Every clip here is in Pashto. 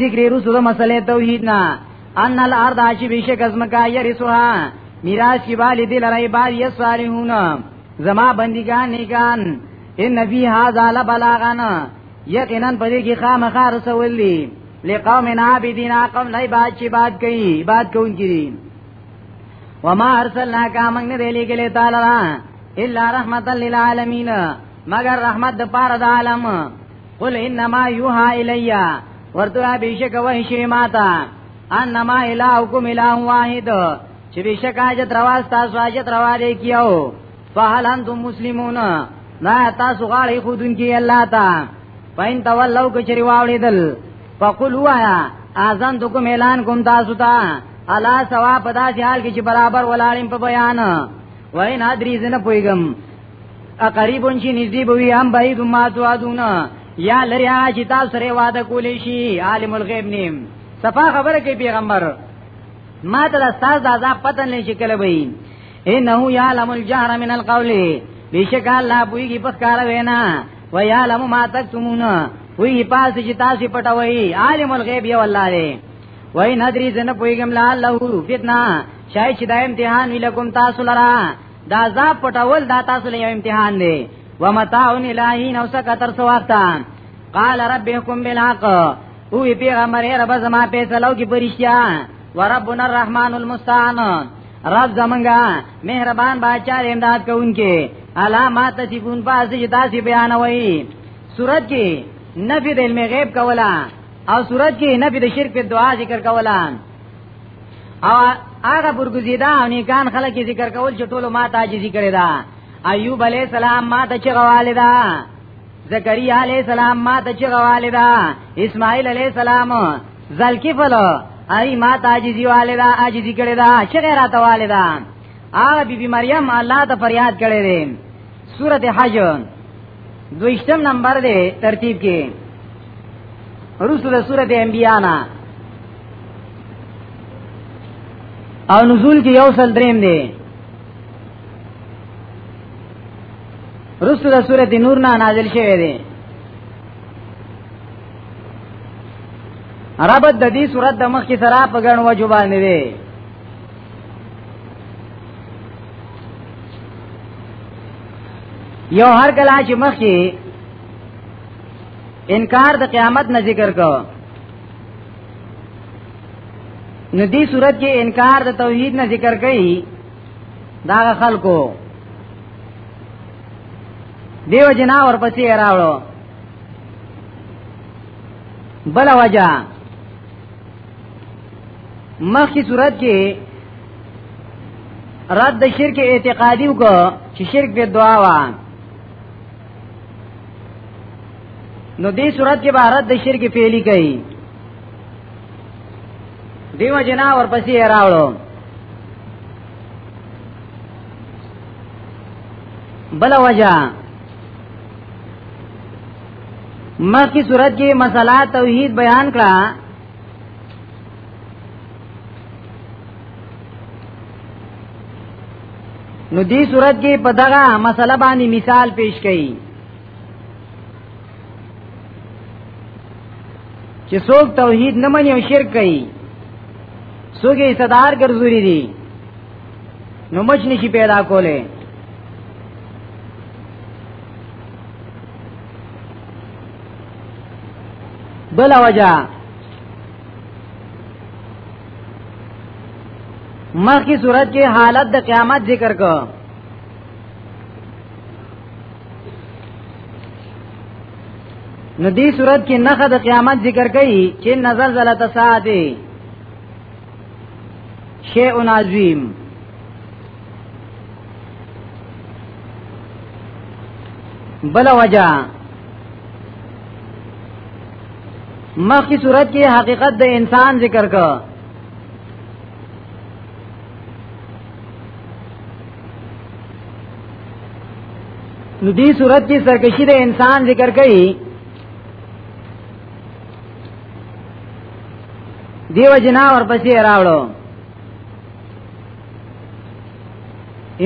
ذکر رسو د مسلې توحید نه ان الارض عاشی بشک از مکا یرسوها میراث کی بالی دل رای بار یصالحون زما بندگان نیکان ان فی هذا لبلاغن یقینا پدې کې خامخا رسول دي لقوم عابدین قوم نه باد چې باد کوي باد کوونکي وما ارسلنا کا موږ نه دی لګلې تعالی الا رحمتا للعالمین مگر رحمت د پاره د عالم قل انما یوها الیا ورته بشک وای شی ماتا انما الهکم اله واحد چې بشک اجت رواز تاسو اجت روا دی کیو فهل انتم مسلمون نا تاسو غاړي خودن کی الله تا پاین تولو کچری واوړي دل فقل وایا اذن دکم اعلان کوم تاسو ته الا سوا پدا چې حال کې چې برابر ولاړم په بیان وای نه درې زنه پویګم ا قریبون شي نږدې بوي هم بعید ما توادون یا لري هغه چې تاسو سره وعده کولی شي عالم الغیب نیم صفا خبره کوي پیغمبر ما ته د استاد د عذاب پتن نه شي کله وي انه یعلم الجهر من القول بیشک الله پویږي په کار وینا و یعلم ما تکتمون وی پاس چې تاسو پټوي عالم الغیب یو الله دی وای ندری زنه پویګم لا له فتنه شای چې دا امتحان وی لکم تاسو لرا دا عذاب پټول دا تاسو له امتحان دی ومتاعن الہی نو سکه تر سو وخت قال ربکم بالحق او پیغمبر رب زما فیصلو کی پرشتیا وربنا الرحمن المستعان رب زمنګا مهربان بادشاہ امداد کوونکې علامات چې ګون پاس چې تاسو بیانوي صورت کې نفي د علم غیب کولا او صورت کې نفي د شرک په دعا ذکر کولا او هغه برګزیدا او نیکان خلک ذکر کول چې ټولو ما ته عاجزي کړې ده ایوب علی السلام ما ته چغواله ده زکریا علی السلام ما ته چغواله ده اسماعیل علی السلام ذلکفل ای ما ته عاجزي واله ده عاجزي کړې ده چې غیرت واله ده هغه بیبي مریم الله ته فریاد کړې ده سورته حج دویشتم نمبر دی ترتیب کې رسول سورته انبیاء نه او نزول کې یو سل دریم دی رسول سورۃ نور نه نازل شوی دی عربت د دې سورۃ د مخ کې سره په ګڼ وجو باندې دی یو هر کله چې مخ کې انکار د قیامت نه ذکر کو نو دې صورت کې انکار د توحید نه ذکر کړي دا خلکو دیو جنا ورپسې راوړو بل وجہ مخی صورت کې رد شرک اعتقادی وکړه چې شرک به دعا وان نو دې صورت کې بهارت د شرک فعلی کوي دیو جنا ورپسې راوړو بل وجہ مخی صورت کې مسله توحید بیان کړه نو دې صورت کې په دغه مسله باندې مثال پیش کړي چې څوک توحید نه مني او شرک کوي څوک یې صدار ګرځوري دي نو مچ نشي پیدا کوله بل وجہ مخ کی صورت کې حالت د قیامت ذکر کو نو دې صورت کې نخ د قیامت ذکر کړي چې نظر زلت ساعته شیء عظیم بل وجہ مخی صورت کې حقیقت د انسان ذکر کا نو دی صورت کې سرکشی د انسان ذکر کړي دیو جنا ورپسې راوړو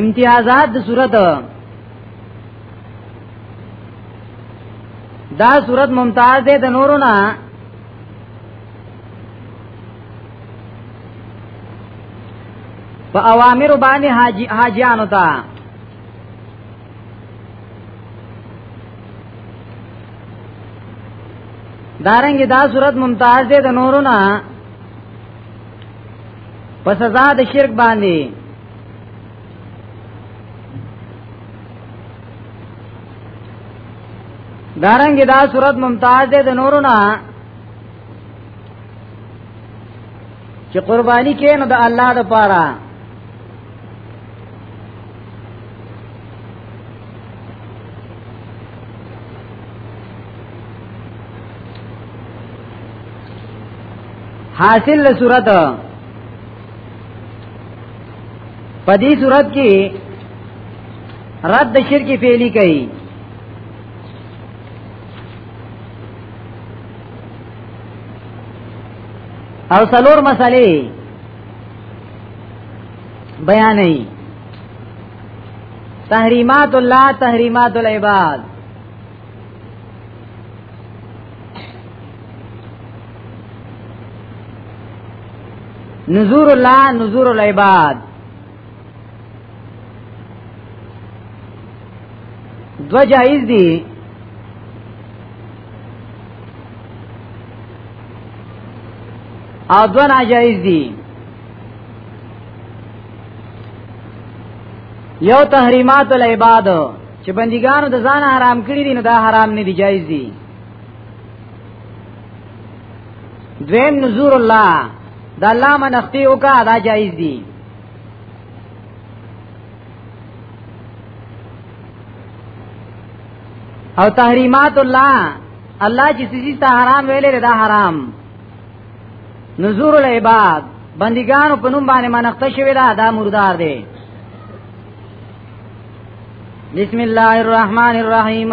امتیازات د صورت دا صورت ممتاز ده د نورو نه په اوامر باندې حاجی حاجیانو ته دارنګ دا صورت ممتاز ده د نورو نه په سزا د شرک باندې دارنګ دا صورت ممتاز ده د نورو نه چې قرباني کې نو د الله د پاره حاصل صورت په دې صورت کې رد د شرک فعلی کوي او سلور مسئلے بیانئی تحریمات اللہ تحریمات العباد نزور الله نزور العباد دو جائز دی او دو ناجائز دی یو تحریمات العباد چې بندګانو د ځان حرام کړی دي نو دا حرام نه دي جایز دي دویم نزور الله دا الله منختی وکا دا جایز دی او تحریمات الله الله چې سيسي ته حرام ویلې دا حرام نزور العباد بندګانو په نوم باندې منخته شوی دا دا مردار دی بسم الله الرحمن الرحیم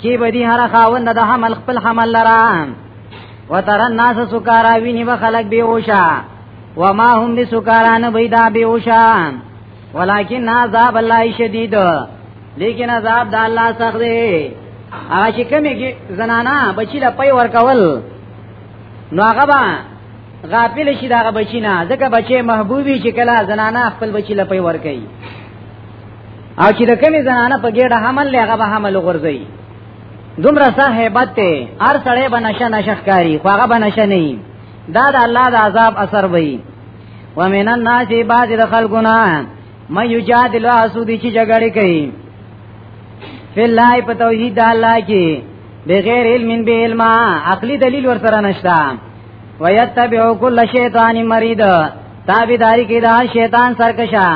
کی بدی هر خاوند د حمل خپل حمل لرا وتر الناس سکارا ویني به خلق به اوشا وما هم بسکارا نه بيدا به اوشا ولكن عذاب الله شدید لیکن عذاب د الله سخت دی هغه چې کمی کې زنانا بچی لا پي ور کول نو هغه با غافل شي دا بچی نه ځکه بچي محبوبي چې کله زنانا خپل بچی لا پي ور کوي او چې د کمی زنانه په ګډه حمل لغه به حمل غورځي دومره سه hebat ته هر سړی به نشه نشه ښکاری خو هغه به نشه نه دا د الله د عذاب اثر وي ومن الناس بعض د خلقنا مې یجادل اسودی چې جګړه کوي فلای په توحید د الله کې بغیر علم به علم عقلی دلیل ورسره نشتا ويتبع كل شیطان مرید تابعداري کې دا شیطان سرکشا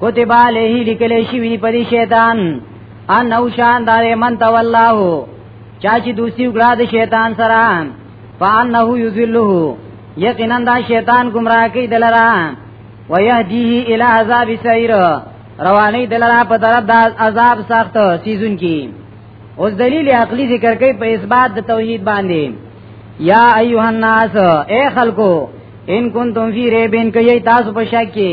کتب علیه لیکل شي وی په شیطان ان نو شان دار من تولاه چا چې دوسی وګړه د شیطان سره فانه یذله یقینا دا شیطان گمراه کوي دلرا ويهديه الى عذاب سعير رواني دلرا په طرف د عذاب سخت سيزون کی اوس دلیل عقلی ذکر کوي په اثبات د توحید باندې یا ایها الناس اے خلکو ان کنتم فی ریبین کای تاسو په شک کې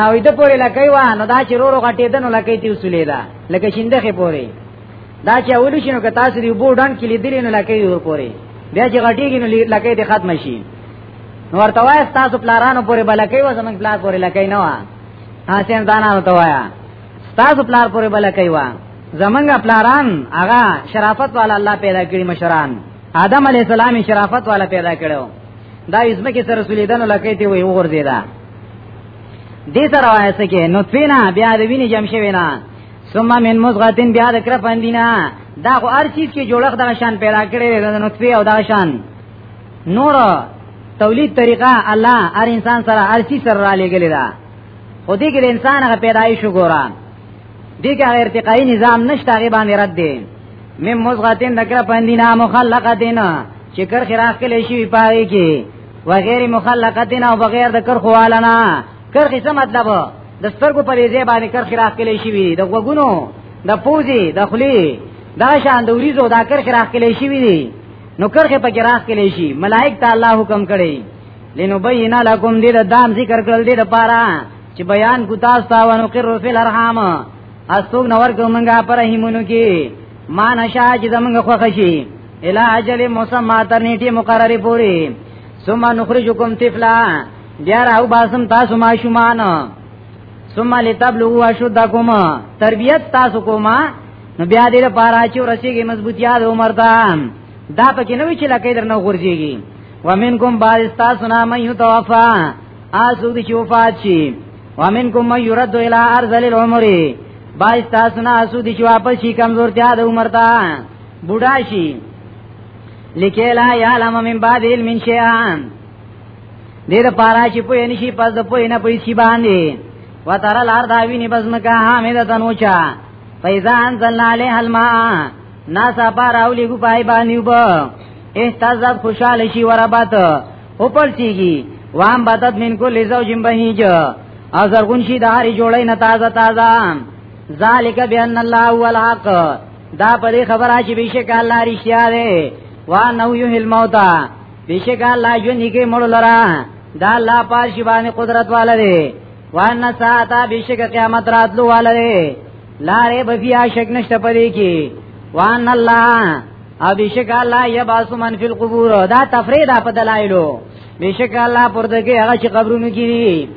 او ایت پورې لکې وا نو دا چې رورو غټې دنو لکې تی وسولې دا لکه شینده خې پورې دا چې اول شنو که تاسو دی وبو ډان کې لیدلې نو لکې ور پورې بیا چې غټېږي نو لکې دې ختم شي نو ورته وای تاسو پلارانو پورې بلکې و زمنګ پلار پورې لکې نه وا حسین دانانو ته وایا تاسو پلار پورې بلکې وا زمنګ پلاران هغه شرافت والا الله پیدا کړی مشران آدم علی السلام شرافت والا پیدا کړو دا اسمه کې سره سولیدنه لکه ته وي وګرځیدا دې سره وایي څه کې نو پینا بیا د وینې جمع شوی نه ثم من مزغتين بیا د کر پندینا دا خو هر چیز کې جوړخ د شان پیدا کړي د نطفه او د شان نور تولید طریقه الله هر انسان سره هر چیز سره را لګلی دا خو دې کې د انسان غ پیدایش وګورئ دې کې ارتقای نظام نشته غي باندې رد دي مم مزغتین دکر پندینا مخلقتین چې کر خراخ کلی شي پاره کې وغیر مخلقتین او بغیر د کر خوالنا کر څه مطلب د سترګو په دې ځای باندې کر خراخ کلی شي د وګونو د پوزي د خلی دا شان د وریزو دا کر خراخ کلی شي دي نو کرخه پکې راخ کلی شي ملائک ته الله حکم کړي لنبینا لکم دې د دام ذکر کړل دې د پاره چې بیان کو تاسو ته ونقر فی الارحام اسوګ نور کومنګا پر رحمونو کې ما نشا چې زمنګ خوښ شي الا اجل مسمى تر نیټه مقرره پوری ثم نخرجکم طفلا بیا راو باسم تاسو ما شومان ثم لتبلغوا اشدکم تربیت تاسو کوما نو بیا دې لپاره چې ورسیږي مضبوطیا د عمر ته دا پکې نه وی چې لکه درنه ورځيږي ومنکم بعض تاسو نه مې توفا اسو دې چې وفات شي ومنکم من يرد الى ارض العمر باج تاسو نه اسو دي چې واپس شي کمزورتیا د عمر ته بوډا شي لکه لا یعلم من بعد علم شیئا دیر پارا چی پوی نشی پس دا پوی نا پوی سی باندی و تر الار داوینی بزمکا حامد تنوچا فیضا انزلنا علیہ الماء ناسا پار اولی گو پای بانیو با احتازت خوشحال شی وربات او پرچیږي وام باتت من کو لزو جن بهیج او زرغون شي د هاري جوړې نه تازه تازه ذالک بان الله هو الحق دا په دې خبره چې بشک الله رښتیا دی وا نو یو هل موتا بشک الله ژوند کې مړ لرا دا الله پاک شی باندې قدرت والا دی وان ساعتا بشک قیامت راتلو والا دی لارې بفیا شک نشته پدې کې وان الله او بشک الله یبعث من فی القبور دا تفرید په دلایلو بشک الله پر دغه هغه چې قبرونو کې دي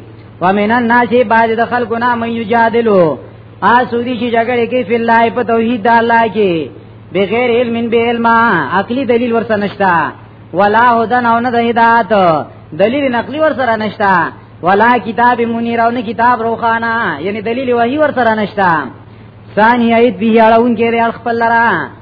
ومن الناس بعد دخل کنا من یجادلو آسو دی چې جګړه کې فی الله په توحید د الله کې بغیر علم به علم عقلی دلیل ورسره نشتا ولا هدن او نه د هدایت دلیل نقلی ورسره نشتا ولا کتاب منیر او نه کتاب روخانه یعنی دلیل وحی ورسره نشتا ثانی ایت به اړون کې خپل لرا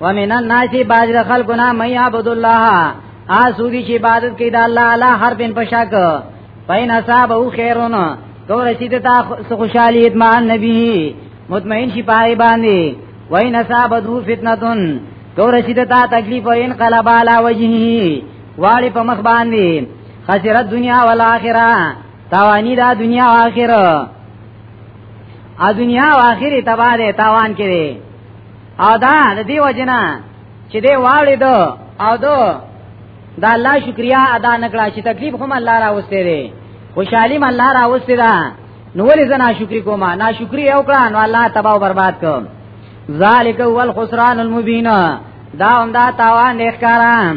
ومن الناس باج خلقنا من يعبد الله آسو دی چې عبادت کوي د الله اعلی هر بن پشاک پاین حساب او خیرون کو رسید تا خوشالی اطمینان نبی مطمئن شي پای باندې وین حساب دو فتنتون کو رسید تا تکلیف او انقلاب علی وجهه والی په مخ باندې خسرت دنیا او آخرت توانی دا دنیا او آخرت ا دنیا او آخرت تباہ ده تاوان کړي او دا د دې وجنه چې دی واړې دو او دو دا الله شکریا ادا نکړه چې تکلیف هم الله را وسته دی خوشحالي هم الله را وسته ده نو ولې زه ناشکری کوم ناشکری یو کړه نو الله تباہ او برباد کوم ذالک هو الخسران المبین دا هم دا تاوان ښکارا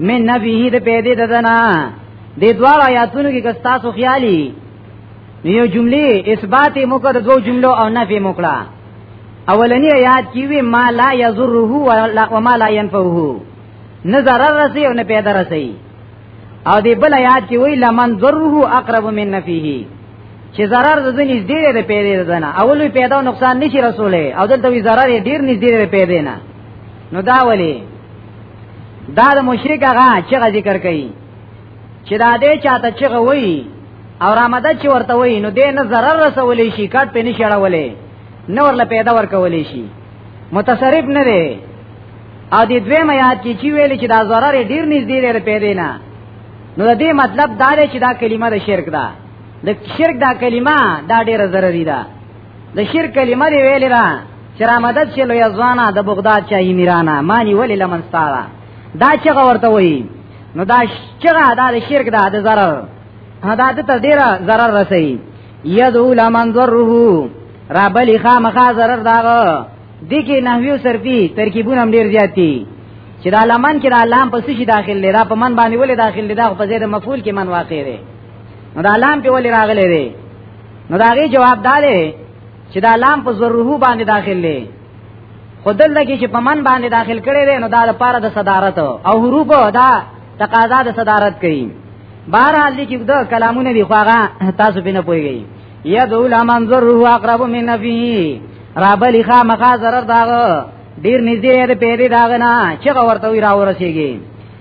من نبیه د پیدې ددنا د دوه آیاتونو کې کستا سو خیالي یو جمله اثبات موکړه د دوه جملو او نفي موکړه اولنی آیات کې وی ما لا یضره و ما لا ينفعه نه ضرر رسي او نه پیدا رسي او دی بل آیات کې وی لمن ضره اقرب من نفیه چې ضرر د دې نږدې دی پیدا ددنا اولوی پیدا او نقصان نشي رسوله او دلته وی ضرر ډیر نږدې دی پیدا نه نو دا ولی دا د مشرک هغه چې ذکر کوي چې دا دې چاته چې وایي او رامدد چې ورته وایي نو دې نه zarar رسولې شي کټ په نشي اړولې نور له پیدا ورکولې شي متصرف نه دی او دې دوی میات کې چې ویل چې دا zarar ډیر نږدې لري پیدا نه نو د دې مطلب دا دی چې دا کلمه د شرک ده د شرک دا کلمه دا ډیره ضروري ده د شیر کلمه دی ویل را چې را مدد شي لوی ځوانه د بغداد چا امیرانه مانی ولې لمن ستاره دا چې ورته وایي نو دا چغه دا د شرک دا د zarar دا د تر ډیره zarar رسي یدو لمن ضره را بلی خامخا zarar داغه دي کې نحوی صرفي ترکیبونه هم ډیر زیات دي چې دا لمن کې دا لام پس شي داخل لري را په من باندې ولې داخل لري دا په زید مفعول کې من واقع دی نو دا لام په ولې راغلی دی نو دا غي جواب داله چې دا لام په ضرورو باندې داخل دی خدل لګي چې په من باندې داخل کړي دی نو دا لپاره د صدارت او حروف دا تقاضا د صدارت کوي بهر حال لیکي دا کلامونه دی خواغه تاسو بنه پويږي یدو لمن ضرورو اقرب من نفيه رابلی خا مخا ضرر داغه ډیر نږدې دې پیری داغه نه چې ورته وی را ورسیږي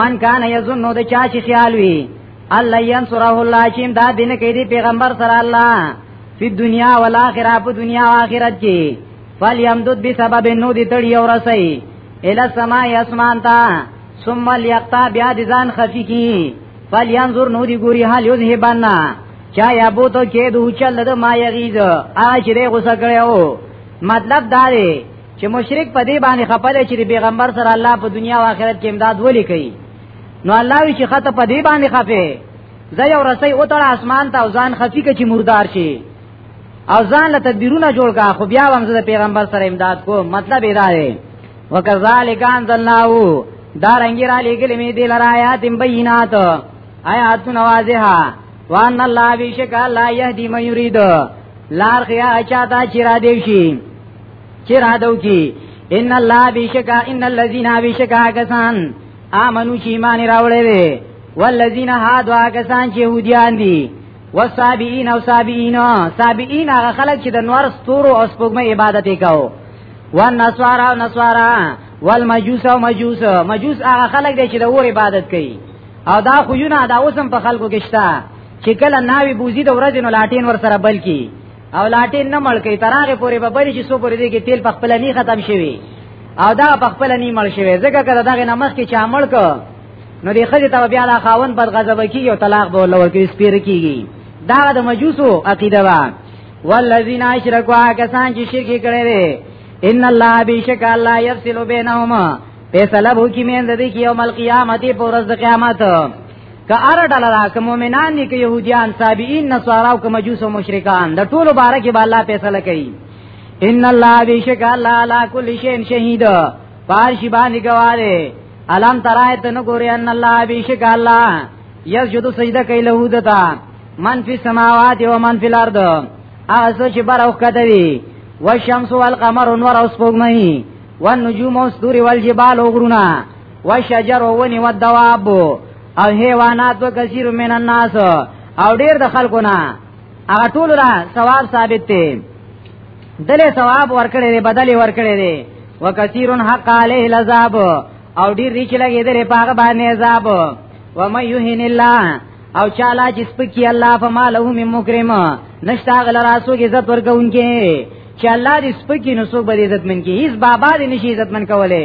من کان یظن نو د چا چې خیال وي الله ينصره الله چې دا دین کې دی پیغمبر سره الله په دنیا او آخرت په دنیا او آخرت کې فل یمدد بسبب نو دي تړي او رسي اله سما اسمان تا ثم ليقطع بیا د ځان خفي کی فل ينظر نو دي ګوري حال یذهبنا چا یا بو ته کې دوه چل د ما یغیز ا چې غوسه کړو مطلب دا دی چې مشرک په دې باندې خپل چې د پیغمبر سره الله په دنیا او آخرت کې امداد ولي کوي نو الله وی چې خطه په دې باندې خفه زه یو رسۍ او تر اسمان ته ځان خفي کې چې مردار شي او ځان له تدبیرونه جوړ کا خو بیا هم زه د پیغمبر سره امداد کوم مطلب یې دا دی وکذالک انزلناه دا رنگی را لګلې می دل را آیات بینات آیات نوازها وان الله بیشک الله یهدی من یرید لار خیا چاته چیرې دی شي چې رادو کی ان الله بشکا ان الذين بشکا کسان امنو چې ایمان راوړې وي والذین هادوا کسان چې يهوديان دي والصابئین او صابئین صابئین هغه خلک چې د نور ستورو او سپوږمۍ عبادت وکاو والنصارا او نصارا والمجوس او مجوس مجوس هغه خلک دي چې د اور عبادت کوي او دا خو یونه دا اوسم په خلکو کې شته چې کله ناوی بوزي د ورځې نو لاټین ور سره بلکی او لاټین نه مړ کوي ترغه پورې به بری چې سو پورې دی کې تیل په خپل نه ختم شوی او دا په خپل نه مړ شوی ځکه کړه دغه نمخ کې چا مړ کو نو دی خځه ته بیا لا خاون بد غضب کیږي او طلاق به لور کې سپیر کیږي دا د مجوسو عقیده وا والذین اشرکوا کسان چې شرک کړي دي ان الله بیشک الله یفصل بینهما فیصله وکي مې د دې کې یوم القیامت پر ورځ د قیامت که اره ډله ده که مؤمنان دي که يهوديان صابئين نصارا او که مجوس او مشرکان د ټولو باره کې به الله فیصله کوي ان الله بیشک الله علی کل شیء شهید پارش باندې گواهه الم ترایت نو ګوري ان الله بیشک الله یسجد سجده کوي له دتا من فی السماوات و من فی الارض اغه چې بر او کته دي والشمس والقمر نور اوس پوګمې والنجوم والستور والجبال وغرونا و شجر ونی و دواب او حیوانات و کثیر من الناس او ډیر د خلکو نه هغه ټول را ثواب ثابت دی دله ثواب ورکړي دی بدل ورکړي دی و کثیر حق علیه العذاب او ډیر ریچ لګي دی په هغه باندې عذاب و مې یهین الله او چالا چې سپکی الله فما له من مکرم نشتا غل راسو کې عزت ورکونکي چې الله دې سپکی نو سو بری عزت من کې هیڅ بابا دې نشي عزت من کوله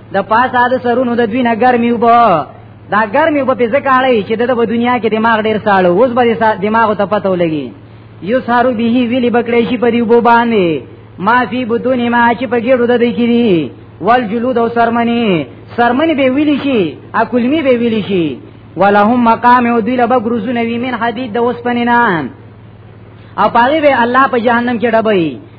د پاسه د سرونو د دوی نه ګرمي وبو دا ګرمي وبو په ځکاړی چې د په دنیا کې دماغ ډیر ساړو اوس به دماغ ته پته ولګي یو سارو به ویلی بکړې شي په دې وبو باندې ما فی بدون ما چې په ګډو د دې کړي ول جلود او سرمنی سرمنی به ویلی شي اکلمی به ویلی شي ولهم مقام او دوی لبا ګروزونه وی من حدید د وسپنینا او پاره به الله په جهنم کې ډبوي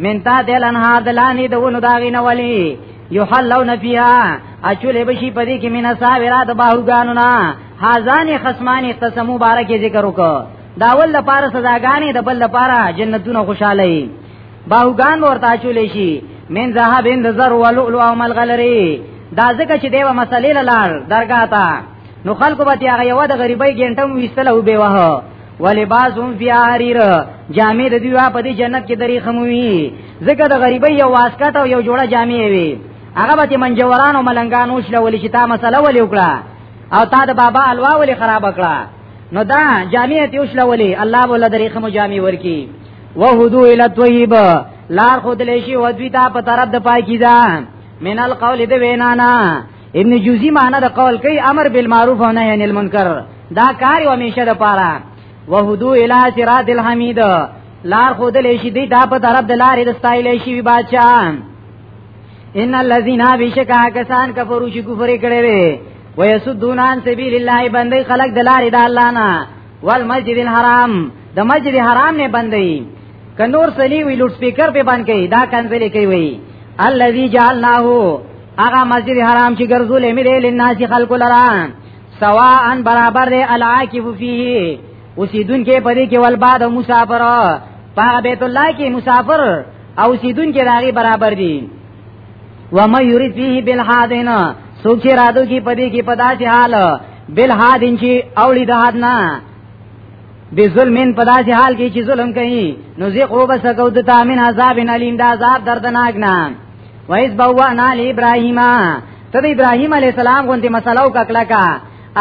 من تا دل انهار دلانی دونو داغی نولی یحلون فیها اچول بشی پدی کی من ساورا د باهوګانونا هازان خصمان اختصمو بارکه ذکر وکړه داول لپاره سزاګانې د بل لپاره جنتونه خوشاله باهوګان ورته اچول شي من ذهب اند زر ولؤلؤ او ملغلری دا ځکه چې دیو مسلې لار درګه تا نو خلکو به تیغه یو د غریبۍ ګنټم ویستله وبې وه ولباسهم فی حریر جامع د دوی په دې جنت کې درې خموي ځکه د غریبۍ یو واسکټ او یو جوړه جامع وي هغه به منجوران او ملنګانو شله ولې چې تا مسله ولې وکړه او تا د بابا الوا ولې خراب کړه نو دا جامع ته وشله ولې الله بوله درې خمو جامع ورکی وهدو الی طیب لار خود لشی ودوی تا په طرف د پاکیزه من القول د وینانا ابن جوزی معنی د قول کوي امر بالمعروف او نهی عن المنکر دا کار او همیشه د پاره وهدو الی صراط الحمید لار خود لشي دی دا په طرف د لارې د ستایل شي وی بادشاہ ان الذين بشکا کسان کفرو چې کفر کړي وي ويسدون عن سبيل الله بندي خلق د لارې د الله نه والمسجد الحرام د مسجد حرام نه بندي کنور سلی وی لوډ سپیکر په باندې دا کنځلې کوي الذي جعلناه هغه مسجد حرام چې ګرځولې مې دی لناس خلق لران سواء برابر دی العاکف فيه اوسیدون کې پدې کې ول بعد مسافر په بیت الله کې مسافر او سیدون کې راغي برابر دي و ما یرید فيه بالحادین سوچ رادو کې پدې کې پدا چې حال بالحادین چې اولی د حد نه بی ظلمین پدا چې حال کې چې ظلم کوي نو زه قوبه سکو د تامین عذاب علیم دا عذاب دردناک نه وایس بوانا علی ابراهیم ته ابراهیم علی السلام غونډه مسله او ککړه کا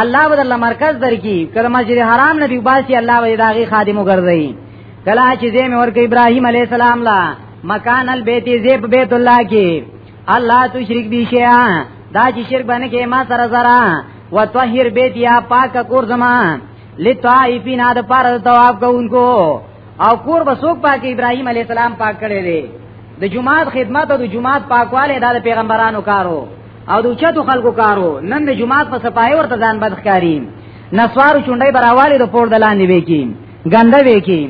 الله بدل مرکز درکی کله مسجد حرام نه دی باسي الله وی داغي خادمو ګرځي کله چې زم ورکه ابراهیم علی السلام لا مکان البیت زیب بیت الله کی الله تو شرک بی شیا دا چې شرک باندې کې ما سره زرا وطهر بیت یا پاک کور زما لطائفین اد پر تواب کوونکو او کور بسوک پاک ابراهیم علی السلام پاک کړی دی د جماعت خدمت او د جماعت پاکواله د پیغمبرانو کارو او د چتو خلکو کارو نن د جماعت په صفای ورته ځان بدخکاری نسوار چونډي براواله د پور دلاندې وکي ګنده وکي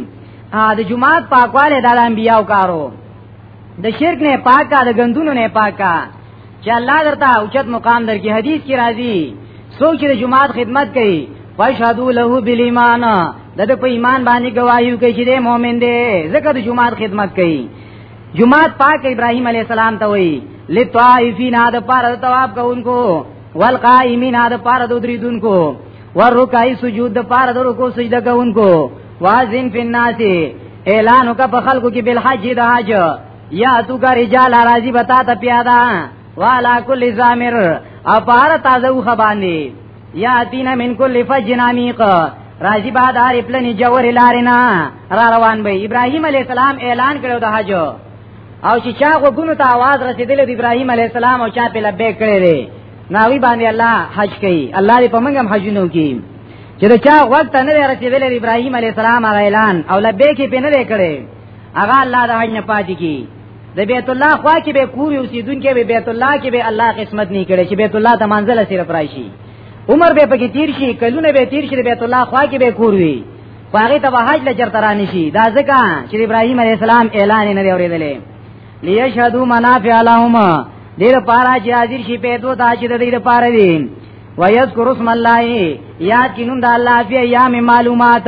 ا د جماعت پاکواله د انبیاو کارو د شرک نه پاکه د غندونو نه پاکه چې الله درته اوچت مقام درکې حدیث کې راځي څوک چې جماعت خدمت کوي فشهدو له بالایمان د دې په ایمان باندې گواهی کوي چې مؤمن دی ځکه د جماعت خدمت کوي جماعت پاک ابراهیم علی السلام ته وایي لطائفین د پاره د تواب کوونکو والقائمین د پاره د دریدونکو ورکای سجود د پاره د رکوع سجده کوونکو واذین فی الناس اعلان وکړه په خلکو کې بالحج د حج یا تو کا رجال راضی بتا ته پیادا والا کل زامر او پار تازه وخ باندې یا تینا من کل فجنامیق راضی بادار پلنی جوور لارینا را روان به ابراهیم علی السلام اعلان کړو د حج او چې چا غوګونو ته आवाज رسیدل د ابراهیم علی السلام او چا په لبیک کړی دی ناوی باندې الله حج کوي الله دې په موږ هم حجونو کوي چې دا چا وخت نه رسیدل ابراهیم علی السلام اعلان او لبیک په نه کړی هغه الله د حج نه پاتې کی د بیت الله خوا کې به کوی اوسیدونکو به بیت الله کې به الله قسمت نه کړي چې بیت الله ته منزل سره پرایشي عمر به پکې تیر شي کلونه به تیر شي بیت الله خوا کې به کوی هغه ته حج لجر ترانی شي دا ځکه چې ابراهيم عليه السلام اعلان نه دی اورېدلې ليشهدوا منافع لهم دې لپاره چې حاضر شي په دوه دا چې دې لپاره دي ويذكر اسم الله یاد کینوم د الله په ایام معلومات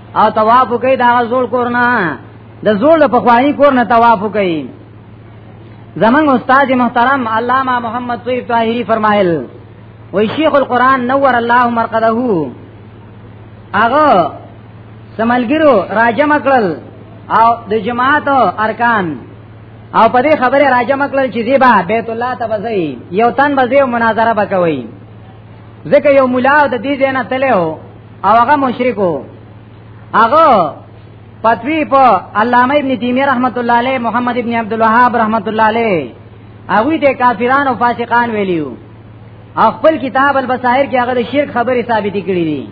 او طواف کوي دا زول کورنا د زول په خواني کورنا طواف کوي زمنګ استاد محترم علامہ محمد طیب طاهری فرمایل وی شیخ القرآن نور الله مرقده هغه سملګرو راجم کړل او د جماعت ارکان او په دې خبره راجم کړل چې دیبا بیت الله ته وځي یو تن بځي مناظره وکوي ځکه یو مولا د دې ځای نه تلو او هغه مشرکو هغه فتوی په علامه ابن تیمیه رحمت الله علیه محمد ابن عبد الوهاب رحمت الله علیه هغه ته کافران او فاسقان ویلیو خپل کتاب البصائر کې هغه د شرک خبرې ثابت کړې دي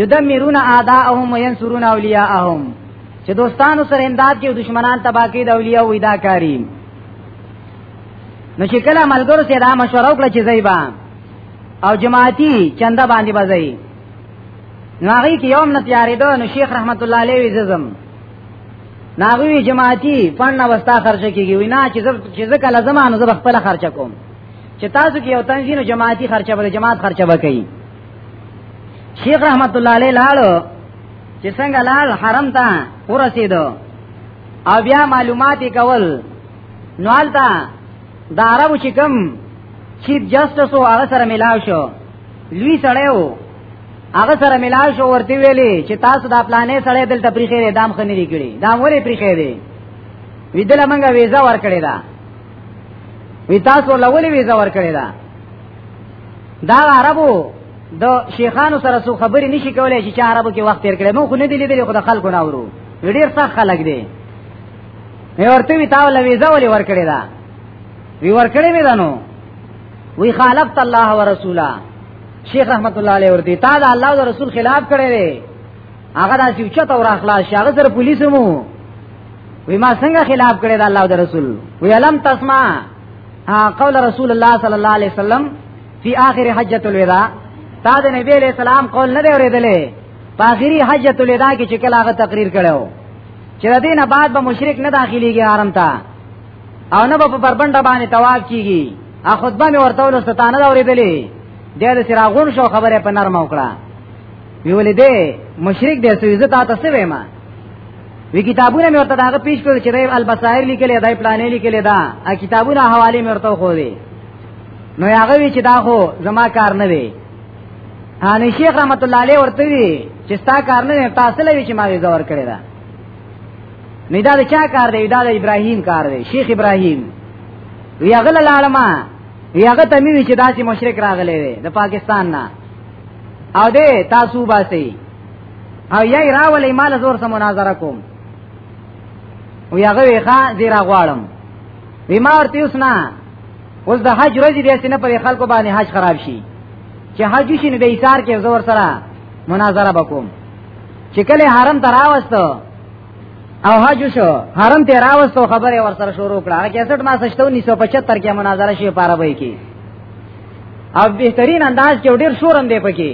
یدمرون اعداءهم وینصرون اولیاءهم چې دوستانو سره امداد کوي دشمنان تباہ کوي د اولیاء وې دا کاری نو چې کله ملګرو سره مشوره وکړه چې زیبا او جماعتي چنده باندې بځای ناغي کې یوم نه تیارې دو نو شیخ رحمت الله علیه وزم ناغوی جماعتی فن وستا خرچه کیږي وینا چې زب چې زکه لازم انو زب خپل خرچه کوم چې تاسو کې یو تنظیم جماعتی خرچه به جماعت خرچه وکړي شیخ رحمت الله علیه لاړو چې څنګه لال حرم ته ورسېدو او بیا معلومات کول نوالتا دا عربو چې کوم چیف جسټس او هغه سره ملاو شو لوی سړی وو هغه سره ملاو شو ورته ویلي چې تاسو دا پلانې سړی دلته پریخې دی دام خنري کړی دا ورې پریخې دی وی دله منګه ویزا ور کړی دا وی تاسو لولې ویزا ور کړی دا دا عربو د شیخانو سره سو خبرې نشي کولای چې عربو کې وخت تیر کړي مو خو نه دی لیدلی خو د خلکو نه ورو ډیر سخت خلک دی مې ورته وی تاول ویزا ولې ور کړی دا وی ورکړې مې دانو وی خالفت الله ورسولا شیخ رحمت الله علیه ورته تا دا الله او رسول خلاف کړی دی هغه داسې اوچت او راخلاص شي هغه سره پولیس مو وی ما څنګه خلاف کړی دا الله او رسول وی علم تسمع قول رسول الله صلی الله علیه وسلم فی آخر حجۃ الوداع تا د نبی علیہ السلام قول نه دی اورېدلې په آخري حجۃ الوداع کې چې کله هغه تقریر کړو چې د دینه بعد به مشرک نه داخليږي حرم ته او نه په بربنده باندې تواب کیږي ا خطبه می ورته ولسته تا نه اوریدلې د دې سراغون شو خبره په نرم وکړه ویولې دې مشرک دې سوي زه تا ته سوي ما وی کتابونه مې ورته داغه پیش کړو چې ریب البصائر لیکلې دای پلانې لیکلې دا ا کتابونه حواله مې ورته خو دې نو هغه وی چې دا خو زما کار نه دی ان شیخ رحمت الله علیه ورته وی چې ستا کار نه تاسو لوي چې ما وی زور کړی دا نه دا د چا کار دی دا د ابراهیم کار دی شیخ ابراهیم وی هغه لالما وی هغه ته مې چې داسې مشرک راغلی دی د پاکستان نه او دې تاسو باسي او یې راولې مال زور سره مناظره کوم وی هغه وی ښا زیرا غواړم وی ما ورته اوس نه اوس د حج ورځ دې نه پر خلکو باندې حج خراب شي چې حج شي نه د ایثار کې زور سره مناظره وکوم چې کله حرم ته راوستو او حج شو حرم ته راوستو خبره ور سره شروع کړه هغه 61 ما سشتو 1975 کې مناظره شي پاره وای کی او بهترین انداز کې ډیر شورم دی پکې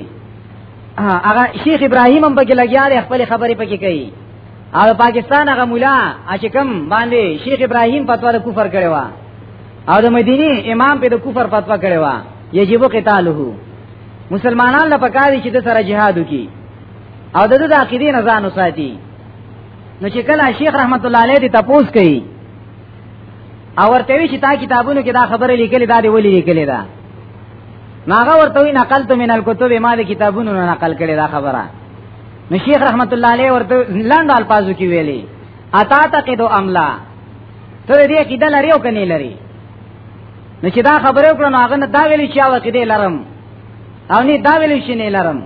هغه شیخ ابراهیم هم پکې لګیا دی خپل خبرې پکې کوي او پاکستان هغه مولا چې کوم باندې شیخ ابراهیم فتوا د کفر کړي وا او د مدینه امام په د کفر فتوا کړي وا یجب قتاله مسلمانان لا پکاري چې د سره جهاد وکي او د د عقیدې نه ځان وساتي نو چې کله شیخ رحمت الله علیه دې تپوس کوي او ورته وی چې تا کتابونو کې دا خبره لیکلې دا دې ولې لیکلې ده ماغه ورته وی نقل تو من الكتب ما دې کتابونو نه نقل کړي دا خبره نو شیخ رحمت الله علیه ورته لاند الفاظو کې ویلي اتا تقدو املا ته دې کې د لري او کني لري نو چې دا خبره وکړه نو هغه نه دا ویلی چې هغه کې لرم او نه دا ویلی چې نه لرم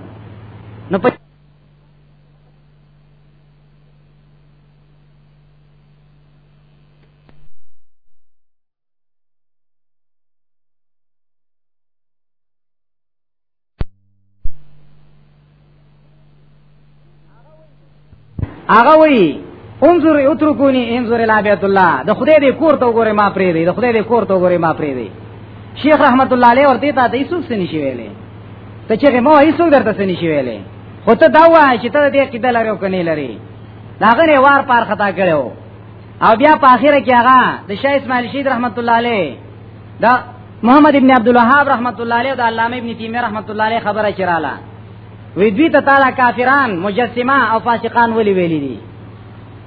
نو په هغه وی انظر اترکونی انظر الى بیت الله د خدای دې کور ته وګوره ما پرې دی د خدای دې کور ته وګوره ما پرې دی شیخ رحمت الله علیه ورته ته هیڅ څه نشي ویلې ته چې مو هیڅ درته څه نشي ویلې خو ته دا وای چې ته دې کیدل لري او کني لري داغه نه وار پار خطا کړو او بیا په اخر کې هغه د شیخ اسماعیل شهید رحمت الله علیه دا محمد ابن عبد الوهاب رحمت الله علیه او د علامه ابن تیمیه رحمت الله علیه خبره چراله وی دوی ته تعالی کافران مجسمه او فاسقان ولی ویلی دي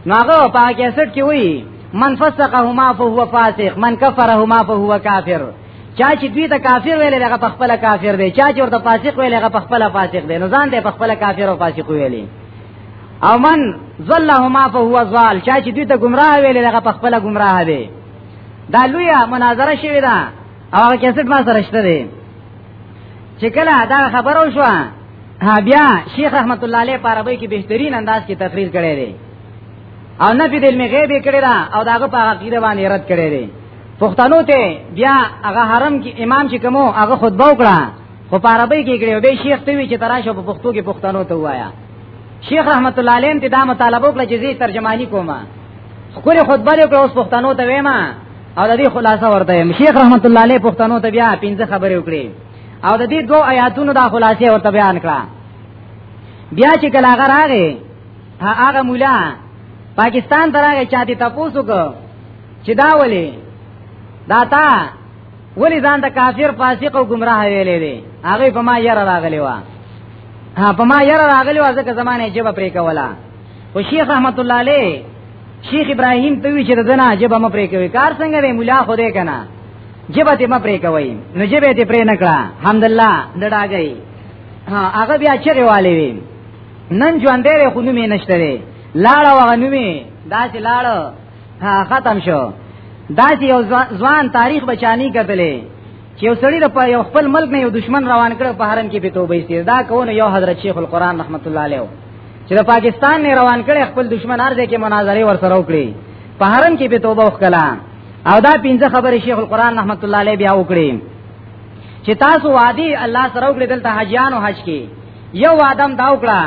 ناغه په کیسټ کې وی من فسقهما فهو فاسق من كفرهما فهو کافر چا چې دوی ته کافر ویل هغه په خپل کافر دی چا چې ورته فاسق ویل هغه په خپل فاسق دی نو ځان ته په خپل کافر او فاسق ویلی او من ظلهما فهو ظال چا چې دوی ته گمراه ویل هغه په خپل گمراه دی دا لوی مناظره شوی دا او هغه کیسټ ما سره شته دی چې کله دا خبرو شو بیا شیخ رحمت الله علیه په عربی کې بهترین انداز کې تقریر کړی دی او نه په دل می غیب کړی دا او داغه په عقیده باندې رد کړی دی پښتنو ته بیا هغه حرم کې امام چې کومو هغه خطبه وکړه خو په عربی کې کړی به شیخ ته وی چې تراشه په پښتو کې پښتنو ته وایا شیخ رحمت الله علیه ته دا مطالبه وکړه چې زی ترجمانی کومه خپل خطبه دې کړو پښتنو ته وېما او د دې خلاصه ورته يم شیخ رحمت الله علیه پښتنو ته بیا پنځه خبرې وکړې او د دې دوه آیاتونو د خلاصې ورته بیان کړه بیا چې کله هغه راغی هغه مولا پاکستان ته راغی چا دې تاسو کو چې دا ولې دا تا ولی ځان ته کافر فاسق او گمراه ویلې دي هغه په ما یره راغلی و ها په ما یره راغلی و ځکه زمانه جبه پرې کوله او شیخ رحمت الله علیه شیخ ابراهیم ته وی چې دنا جبه م پرې کوي کار څنګه دی مولا خو دې کنه جبه ته م پرې کوي نو جبه ته پرې نکړه الحمدلله دډاګي هغه بیا چیرې والي وي نن ژوند دې خو نومې نشته دی لاړه وغه نومې داسې لاړه ختم شو داسې یو ځوان تاریخ بچانی کتلې چې یو سړی د یو خپل ملک نه یو دشمن روان کړ په حرم کې په توبه ایستي دا کوونه یو حضرت شیخ القرآن رحمت الله علیه چې د پاکستان نه روان کړي خپل دشمن ارزه کې مناظره ور سره وکړي په حرم کې په توبه وکړه او دا پنځه خبرې شیخ القرآن رحمت الله علیه بیا وکړي چې تاسو وادي الله سره وکړي دلته حجیان او حج کې یو آدم دا وکړه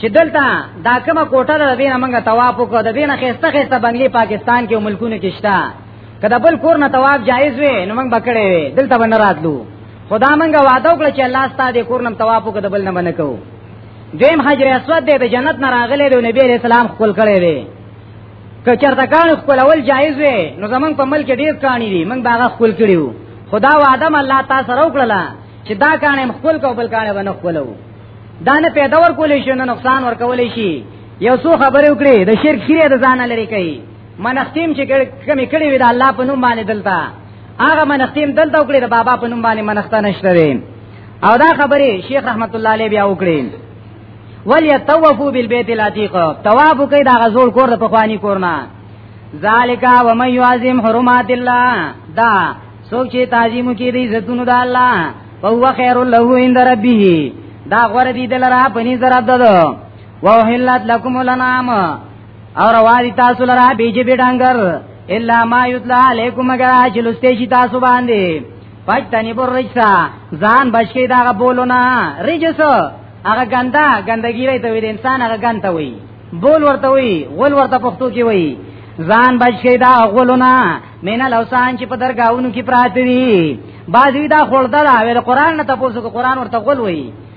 چې دلته دا کومه کوټه ده دینه موږ توافق کو د دینه خسته خسته بنگلي پاکستان کې ملکونه کې شته کدا بل کور نه طواف جایز وي نو موږ بکړې وي دلته باندې راتلو خدا موږ وعده وکړه چې الله ستاسو کور نم طواف وکړه بل نه باندې کوو دیم حجر اسود دی د جنت نه راغلی دی نبی علیہ السلام خپل کړی دی که چرته کان خپل اول جایز وي نو زمون په ملک ډیر کانی دي موږ باغ خپل کړیو خدا وعده الله تاسو سره وکړه چې دا کان خپل کو بل کان باندې خپلو دا نه پیدا ور کولې شي نه نقصان ور کولې شي یو څو خبرې وکړي د شرک خیره د ځان لري کوي منختیم چې کمی کړی وی د الله په نوم باندې دلته هغه منختیم دلته وکړي د بابا په نوم باندې منخته نشته دی او دا خبره شیخ رحمت الله علیه بیا وکړي ولیتوفوا بالبیت العتیق تواب کوي دا غزول کور په خوانی کورنا ذالک و من یعظم حرمات الله دا څوک چې تعظیم کوي د عزتونو د الله او هو خیر له عند ربه دا غره دي دلرا پني زرا ددو وحلت لكم الانام او رواري تاسو لرا بیج بیډنګر الا ما یتلا علیکم مگر اجلسته شي تاسو باندې پښتنی بر رجسا ځان بچی دا بولونه رجس هغه ګندا ګندګی ری ته وی انسان هغه ګنده وی بول ورته وی غول ورته پښتو کی وی ځان بچی دا غولونه مینا لوسان چې په درگاونو کې پراته دي بعضی دا خلدل او قران نه تاسو کو قران ورته غول وی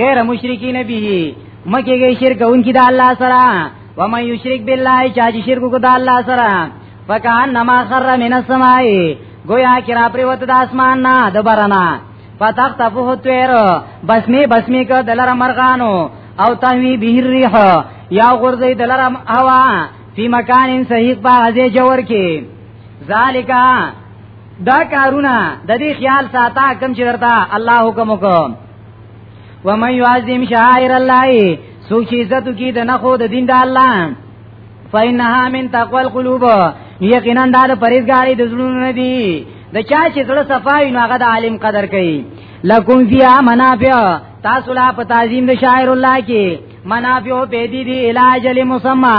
غیر مشرکین به مکه کې شرک اونکی د الله سره و مې یشرک بالله چا چې شرک کو د الله سره فکان نما خر من السماء گویا کې را پریوت د اسمان نه د برنا فتخت فوه تویر بسمی بسمی که دلر مرغانو او تهوی به الريح یا غرزی دلر هوا فی مکان صحیح با ازی جور کې ذالکا دا کارونه د دې خیال ساته کم چې درته الله حکم وکړ ومن يعظم شعائر الله سوچ عزت کی د نه خو د دین د الله فإنها من تقوى القلوب یقینا دا د پرېزګاری د زړونو نه دی د چا چې زړه صفای نو هغه د عالم قدر کوي لکم فیا منافع تاسو لا په تعظیم د شاعر الله کې منافع پیدي دي علاج لمسمى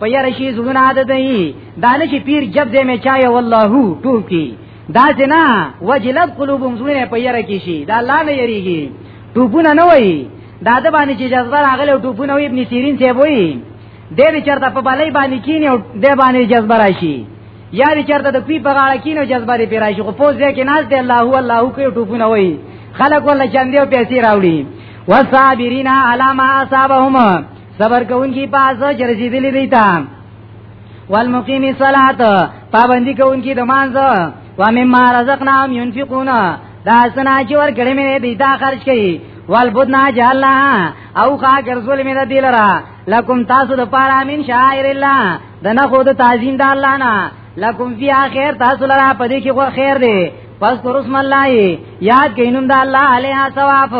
په یاره شي زړونه عادت دی دانه چې پیر جب دې مې چای والله ټوکی دا جنا وجلت قلوبهم زړونه په یاره کې شي دا الله نه یریږي ټوبونه نه وای دا د باندې چې جذبه راغله ټوبونه وي ابن سیرین ته وای دې به چرته په بلای باندې کینی او دې باندې جذبه راشي یا دې چرته د پی په غاړه کینو جذبه دې پیراشي خو پوز دې کې ناز دې الله هو الله کوي ټوبونه وای خلک ولا چاندې او پیسې راوړي وصابرین علی ما اصابهم صبر کوونکی پازو چرسی دلی دیتا والمقیم صلات پابندی کوونکی د مانځه و مما رزقناهم ينفقون دا سنا چې ور کړې مې دی دا خرج کړي والبدنا جعلنا او خا ګرځول مې دی لرا لکم تاسو د پاره من شاعر الله دنه خو د تعظیم د الله نه لکم فی اخر تاسو لرا پدې کې خو خیر دی پس تر اسم الله یاد کینوم د الله علیه ثواب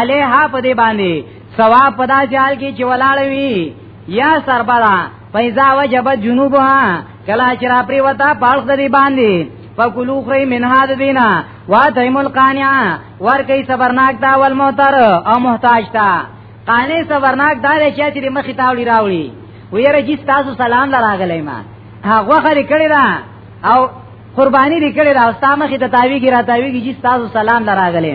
علیه پدې باندې سوا پدا جال کې چې ولاړوي یا سربلا پیسا وجب جنوبها کلا چې را پری وتا پالس دی باندې فکلو خری منها دینا وا تیم القانیا ور کوي صبرناک دا ول موتر او محتاج تا قانې صبرناک دا چې دې مخې تاوړي راوړي ویره جی تاسو سلام لراغلی ما هغه خری کړی دا او قربانی دې کړی دا استامه خې ته تاویږي را تاویږي جی تاسو سلام لراغلی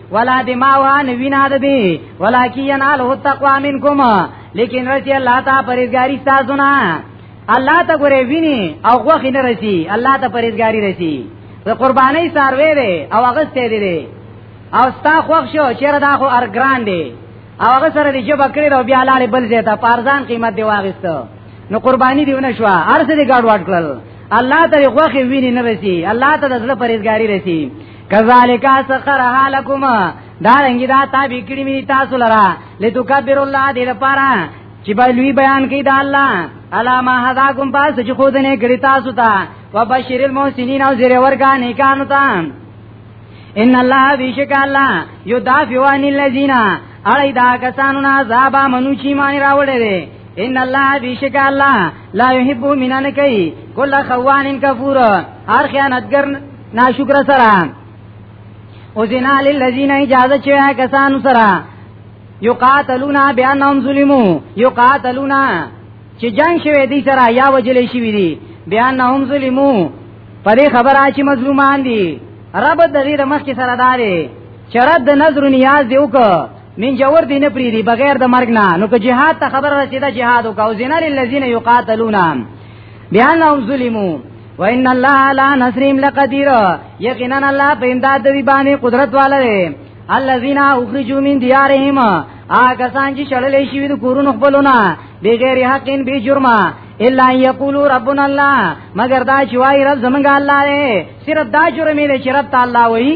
ولا دماوا نوینا د دی ولکن ینال التقوا منکم لیکن رسی الله تا پرېزګاری تاسو نه الله ته ګورې ویني او غوخ نه رسی الله ته پرېزګاری رسی د قرباني ساروي دی او هغه ستې دی او ستا خوښ شو چیرې دا خو ارګران دی او هغه سره دی جواب کړی او بیا لاله بل ځای ته پارزان قیمت دی واغستو نو قرباني دیونه شو ارسه دی ګاډ واټ کړل الله ته غوخه ویني نه رسی الله ته د زړه پرېزګاری رسی کذالک سخرها لكم دا رنګی دا تابع کړی می تاسو لرا لتکبر الله دې لپاره چې به لوی بیان کړي دا الله علامه هدا کوم پاس چې خود نه کړی تاسو ته وبشر المحسنین او زیر ورګا نیکانو ته ان الله بیشک الله یدافع عن الذین اړی دا کسانو نه عذاب منو چې مان راوړي ان الله بیشک الله لا يحب منن کوي کل خوان کفور هر خیانتګر ناشکر سره او زنا للذین اجازه چوي کسانو سره یقاتلونا بانهم ظلمو یقاتلونا چې جنگ شوی دی سره یا وجلې شوی دی بانهم ظلمو پرې خبره چې مظلومان دي رب د دې مخ کې سره داري چرته نظر نیاز دیو که من جوور دی نه پریری بغیر د مرګ نه نو که جهاد ته خبر رسیدا جهاد او کو زینل الذین یقاتلون بیان هم ظلمو وان الله لا نصرهم لقدیر یقینا الله په امداد دی باندې قدرت والا دی الذين اخرجوا من ديارهم هغه سان چې شړلې شي د کورونو خپلونه بغیر حق به جرمه الا یقولوا ربنا الله مگر دا چې وای رب زمونږ الله دی صرف دا جرمې چې رب تعالی وایي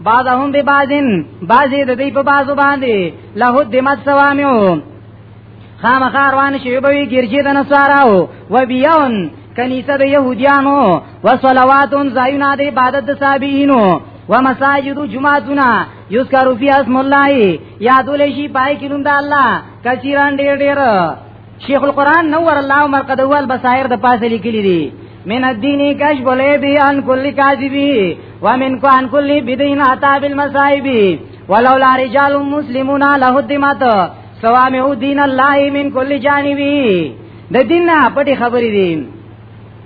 بعضهم ببعضن بعضی د دې په بعضو باندې له دمت سوامیو خامخا روان شي به وي ګرځي د نصاراو و بیاون کنیسه د يهوديانو و صلواتون زایونه د عبادت د صابینو و مساجد جمعتنا یذکر فی اسم الله یادول شي پای کې نوم د الله کثیران ډیر ډیر شیخ القران نور الله عمر قدوال بصائر د پاسه لیکلی دی من الدین کشف الیدی عن کل کاذبی ومن کو عن کل بدین عطا بالمصائب ولولا رجال مسلمون له الدمات سوامه دین الله من کل جانبی د دین نه پټي خبرې دي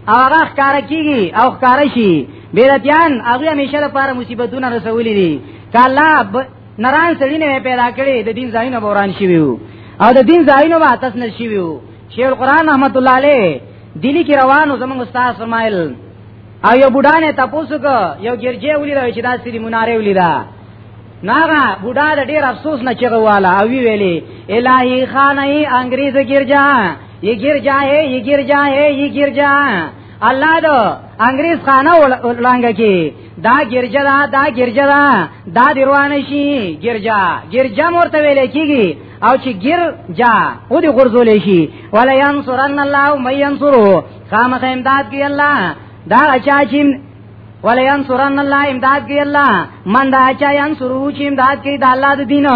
هغه ښکار کیږي او ښکار شي بیرتیان هغه همیشه لپاره مصیبتونه رسولې دي کله نران سړی نه پیدا کړي د دین ځایونه بوران شي ویو او د دین ځایونه به تاسو نه شي ویو شیخ القران رحمت الله علیه دلی کې روانو زمونږ استاد فرمایل او یو بډانه تاسو کو یو ګرځي ولې راوي چې دا سری مناره ولې دا ناغه بوډا د ډیر افسوس نه چغه والا او وی ویلي الہی خانه انګریز ګرځا یې ګرځا یې ګرځا یې ګرځا الله دو انګريز خانه ولانګه کی دا ګرجا دا دا ګرجا دا دا دیروانه شي ګرجا ګرجا مرته ویل کیږي او چې ګر جا او دی غرزول شي ولا ينصرن الله من ينصره خامخ امداد کی الله دا اچا چې ولا ينصرن الله امداد کی الله من دا اچا ينصرو چې امداد کی دا الله د دین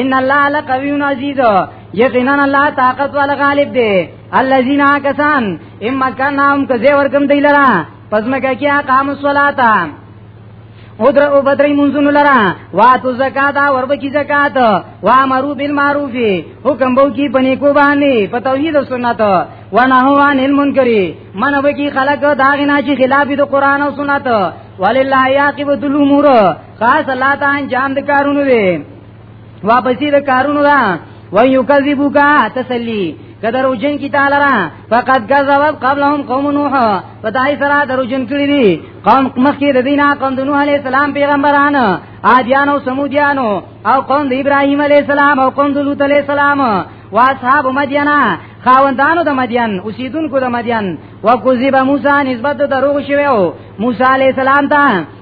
ان الله لقوی عزیز یقینا الله طاقت والا غالب دی الذين کسان اما کنام که زی ورکم دی لرا پزما کا کیا قام الصلاه ادر او بدری منزون لرا واتو زکات اور بکی زکات وا مرو بالمعروف حکم بو کی پنی کو باندې په توحید او سنت و نه هو ان المنکر من وکی خلق داغنا چې خلاف د قران او سنت ولله یاقب الامور خاص الله تعالی جام د کارونه واپسی د کارونو دا و یکذبوک تسلی کدر وجن کی تعالی را فقط کذبت قبلهم قوم نوح پتاي سره دروجن کړی دي قوم مخکې د دینه قوم د نوح علی السلام پیغمبران عادیان او سمودیانو او قوم د ابراهیم علی السلام او قوم د لوط علی السلام واصحاب مدینا خاوندانو د مدین اوسیدونکو د مدین وکذب موسی نسبت د دروغ شویو موسی علی السلام ته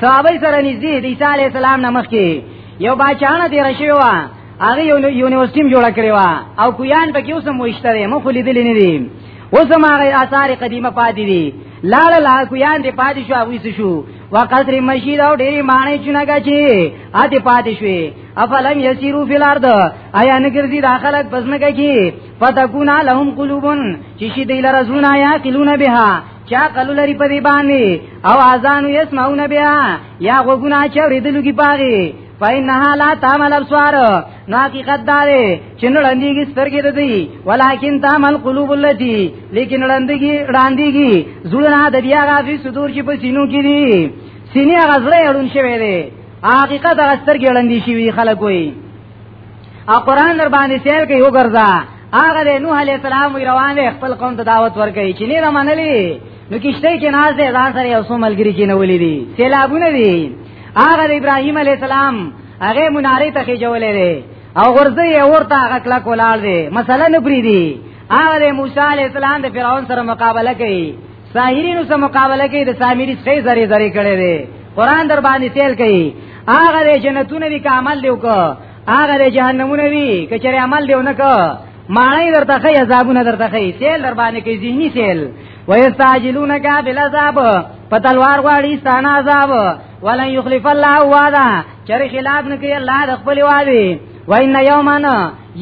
صحابه سره نږدې د عیسی علی السلام نه مخکې یو بچانه دی رشي وا هغه یو یونیورسيټي جوړ کړی وا او کویان پکې اوسم وښته مو خو لیدل نه دي اوسم هغه آثار قدیمه پاتې دي لاړ لا کویان دی پاتې شو هغه څه شو وقصر مشید او ډېری معنی چونګه چی اته پاتې شوې افلم یسیرو فی الارض آیا نګرځي داخلك پسنګه کی فتكونا لهم قلوبن چې شي دی لرزونه یا قلون بها چا قلو لري په دی باندې او اذان يسمعون بها یا غوګونه چا ورېدلو کی پاغي فإنها لا تعمل ابصار نو حقیقت دا دی چې نړندېږي سترګې د دی ولکن تعمل قلوب التي لیکن نړندېږي وړاندېږي زړه د بیا غافي صدور چې په سینو کې دي سینې غزړې اړون شوی دی حقیقت هغه سترګې وړاندې شي خلک وي او قران در باندې سیل کوي وګرځا هغه د نوح علی السلام وی روان دی خپل قوم ته دعوت ورکړي چې نه منلې نو کیشته کې ناز دی ځان سره یو سوملګری کې نه ولې دي سیلابونه دي هغه د ابراهیم علی السلام هغه مناره ته خېجولې دي او ورځي اورته هغه کلا کولال دي مثلا نه پری دي هغه موسی علی السلام د فرعون سره مقابله کوي ساحرینو سره مقابله کې د سامری څخه زری زری کړي دي قران در باندې تیل کوي هغه د جنتونو وی کامل دی وک هغه د جهنمونو وی کچره عمل دی ونک معنی درته خی عذابونه درته خی تیل در باندې کې ذهني تیل ويستعجلونك بالعذاب پتلوار غواړي ستانه عذاب ولن يخلف الله وعده چر خلاف نکي الله د خپل وعده وان يومنا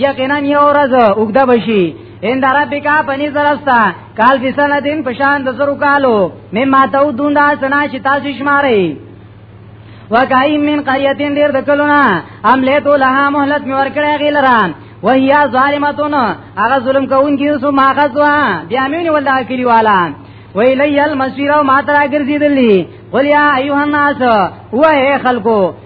یقینا یو ورځ وګدا بشي ان در ربک پنی زرستا کال فی سنتین پشان د زرو کالو مما تو دون دا سنا چې تاسو شمارئ وکای من قریتین ډیر د کلونا عمله تو لها مهلت می ورکړی غیلران وهي ظالمتون هغه ظلم کوونکی سو ماخذوا بیا مینه ولا کلی والا ویلی المسیر ما ترا ګرځیدلی قل یا ایها الناس وای خلکو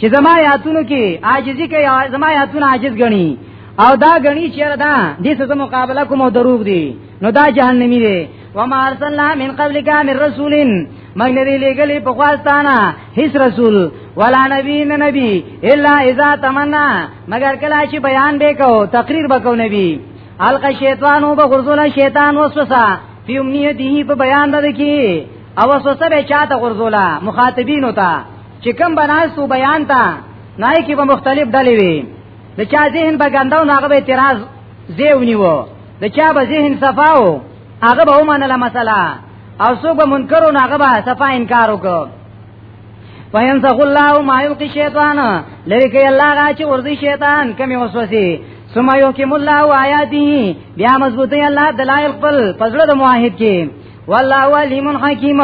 چې زما یاتونو کې عاجزي کوي زما یاتونه عاجز غني او دا غني چې دا د څه مقابله کوم او دروغ دي نو دا جهنمی دی وما ارسلنا من قبلك من رسول مګ نه دی لګلی په خواستانه هیڅ رسول ولا نبی نه نبی الا اذا تمنا مگر کله چې بیان به کو تقریر به کو نبی الق شیطان او بغرزول شیطان وسوسه فی امنیته په بیان ده کی او وسوسه به چاته غرزولا مخاطبین وتا چې کوم بناستو بیان تا نه کې به مختلف ډلې وي د چا ذهن به ګنداو نه هغه به اعتراض زیونی وو د چا به ذهن صفاو هغه به ومنله مسله او څوک به منکرو نه هغه به صفا انکار وکړو وینسخ الله ما یلقی شیطان لری کوي الله غا چې ورزي شیطان کمی وسوسه ثم یحکم الله آیاته بیا مضبوطی الله دلائل خپل پزړه د موحد کې والله علیم حکیم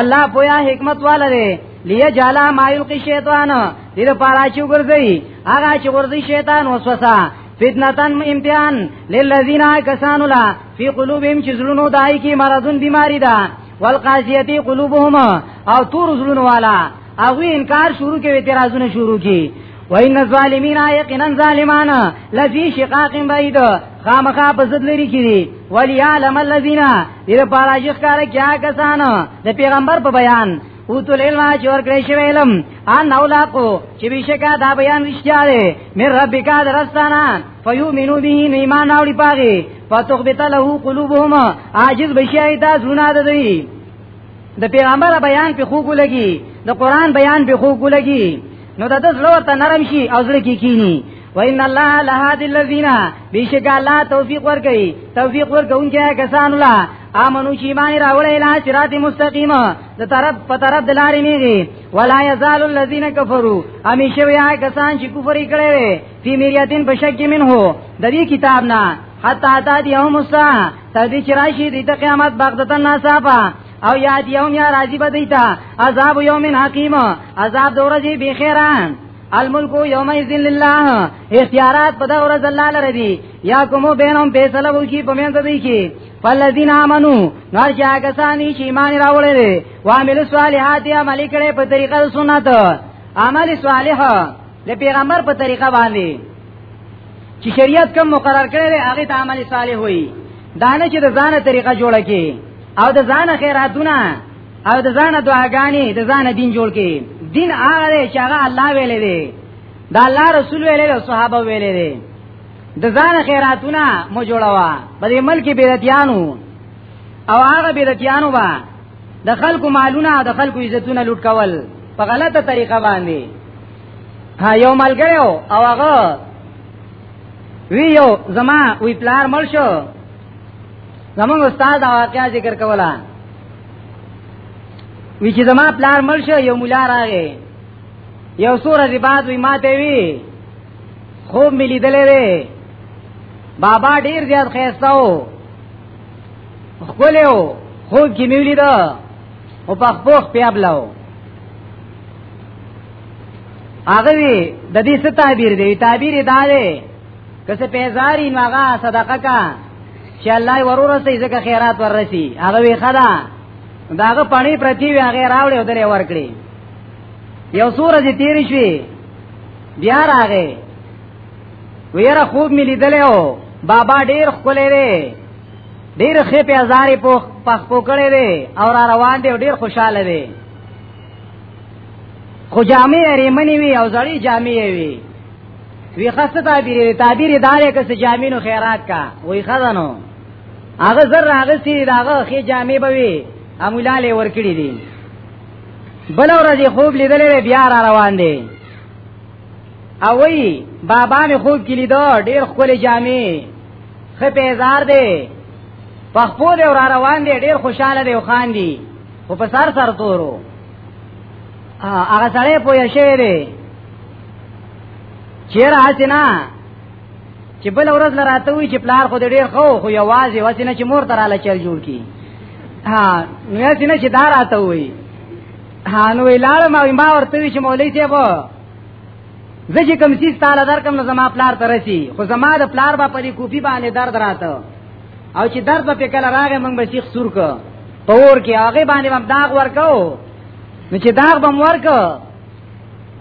الله پویا حکمت والا دی لیجعل ما یلقی شیطان دې لپاره چې ګرځي هغه چې ګرځي شیطان وسوسه فتنتن امتحان للذین کسانو لا فی قلوبهم چې زړونو دای کی مرضون بیماری ده والقاسیتی قلوبهم او تور زړونو والا هغه انکار شروع کوي اعتراضونه شروع کوي وان الظالمین یقینا ظالمان لفی شقاق بعید خامخا په زد لري کړي وليعلم الذين دې لپاره چې ښکار کیا کسان د پیغمبر په بیان او تو لیل ما چور کړی شوی علم ان اولاقو چې بشکا دا بیان رښتیا دی مې رب کا درستانا فیومنو به ایمان اوړي پاږي فتخبت له قلوبهم عاجز بشی دا زونه ده دی د پیغمبر بیان په خو کو لګي د قران بیان په خو کو لګي نو د دې زړه ته نرم شي او زړه کې کینی وان الله لهاد الذين بشک الله توفیق ورکړي توفیق ورکونکي کسان الله امنو چې ایمان راوړل اله صراط مستقیم د طرف په طرف د لارې نیږي ولا یزال الذين كفروا همیشه ویا کسان چې کفر کړي فی مریاتین بشک منه د دې کتاب نه حتا تا دی هم مسا تر دې چې راشي د قیامت بغدتن ناصافه او یاد یوم یا راضی بدیتا عذاب یوم حکیم عذاب دورځي بخیران الملک یوم یذل لله اختیارات په دغه ورځ الله لره دي یا کومو بینهم فیصله وکي په منځ دی کې فالذین آمنو نار چې هغه ساني چې ایمان راوړل دي وامل صالحات عمل کړي په طریقه سنت عمل صالح د پیغمبر په طریقه باندې چې شریعت کوم مقرر کړی دی هغه ته عمل صالح وایي دانه چې د ځانه طریقه جوړه کی او د ځانه خیراتونه او د ځانه دعاګانې د ځانه دین جوړ کې دین هغه دی چې هغه الله ویلې دی دا الله رسول ویلې او صحابه ویلې دی د ځانه خیراتونه مو جوړوا په دې ملک بیرتیانو او هغه بیرتیانو با د خلکو مالونه د خلکو عزتونه لوټ کول په غلطه طریقه باندې ها یو ملګری او هغه وی یو زما وی پلار مل شو زمونږ استاد واقعا ذکر کوله وی چې زما پلار مړ شو یو مولا راغی یو سور دی بعد وی ماته وی خوب ملي دلې وی بابا ډیر زیات خیستاو خپلو خوب کې نیولې دا او په خپل پیابلاو هغه وی د دې ست تعبیر دی تعبیر دا دی کسه پیزاری نو هغه صدقه کا چې الله یې ورور سي ځکه خیرات ورسي هغه وی خدا داغه پانی پرتی وی هغه راوړې او درې ورکړي یو سور دې تیر شي بیا راغې ویره خوب مې لیدل او بابا ډیر خولې وی ډیر خې په هزارې په پخ پوکړې وی او را روان دی ډیر خوشاله وی خو جامې ریمنې وی او زړی جامې وی وی خاصه تعبیر تعبیر دارې که جامینو خیرات کا وی خزانو هغه زر هغه سی داغه خې جامې بوي امولاله ورکړي دي بل ورځ خوب لیدلې بیا را روان دي او وی بابا می خوب کې لیدو ډېر خپل جامې خې پیزار دي پخپو دې را روان دي ډېر خوشاله دي او خان دي خو په سر سر تورو هغه سره پوه شوی دی چیر حسنا چې بل ورځ لراته وی چې پلار خو ډیر خو خو یوازې وسینه چې مور تراله چل جوړ کی ها نو یې سینه چې دار راته وی ها نو ویلال ما ما ورته وی چې مولوی ته وو زه چې کوم سیس تعالی درکم نو زما پلار ترسي خو زما د پلار با پرې کوپی باندې درد راته او چې درد په کله راغې موږ به سیخ سور کو پور کې هغه باندې مبداغ ورکاو نو چې داغ بم ورک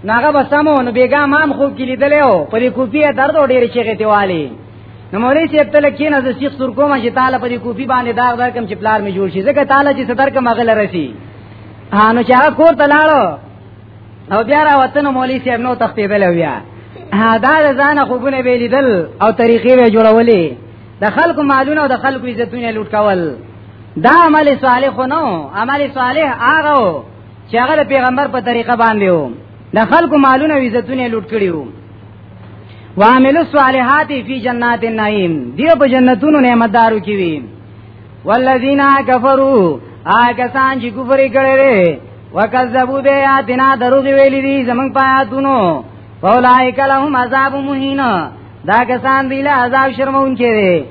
ناغه بسمو نو بیګا مام خوب کې لیدلې او په دې کوپی درد ډېر چیغې دیوالي نو مولوی چې تل کې نه د شیخ سر کوم چې تعالی په دې کوپی باندې داغ درکم چې پلار می جوړ شي ځکه تعالی چې صدر کوم غل رسی ها نو چې هغه کور ته لاړو او بیا را وطن مولوی صاحب نو تختیدل بیا ها دا ځان خوبونه به لیدل او طریقې به جوړولې د خلکو مالونه او د خلکو عزتونه لوټ کول دا عمل صالح نو عمل صالح هغه چې هغه د پیغمبر په طریقه باندې وو د خلکو مالونه او عزتونه لوټ کړي وو وعملوا الصالحات فی جنات النعیم دیو په جنتونو نعمتدارو کې وي والذین کفروا هغه سان چې کفر کړي وکذبوا بیاتنا دروغ ویلي دي زمنګ پاتونو فولائک لهم عذاب مهین دا کسان دی له عذاب شرمون کړي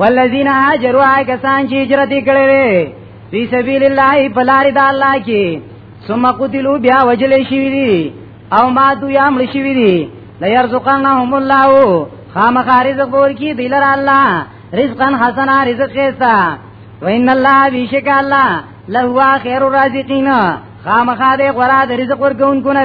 والذین هاجروا هغه کسان چې هجرت کړي فی سبیل الله فلار د الله کې ثم قتلوا بیا وجل شي دي او ما تو یا مړ شي دي لا يرزقنهم الله خامخ رزق بور کی دی لره الله رزقا حسنا رزق خيستا وان الله بیشک الله له هو خیر الرازقین خامخا دې غرا د رزق ورکون کو نه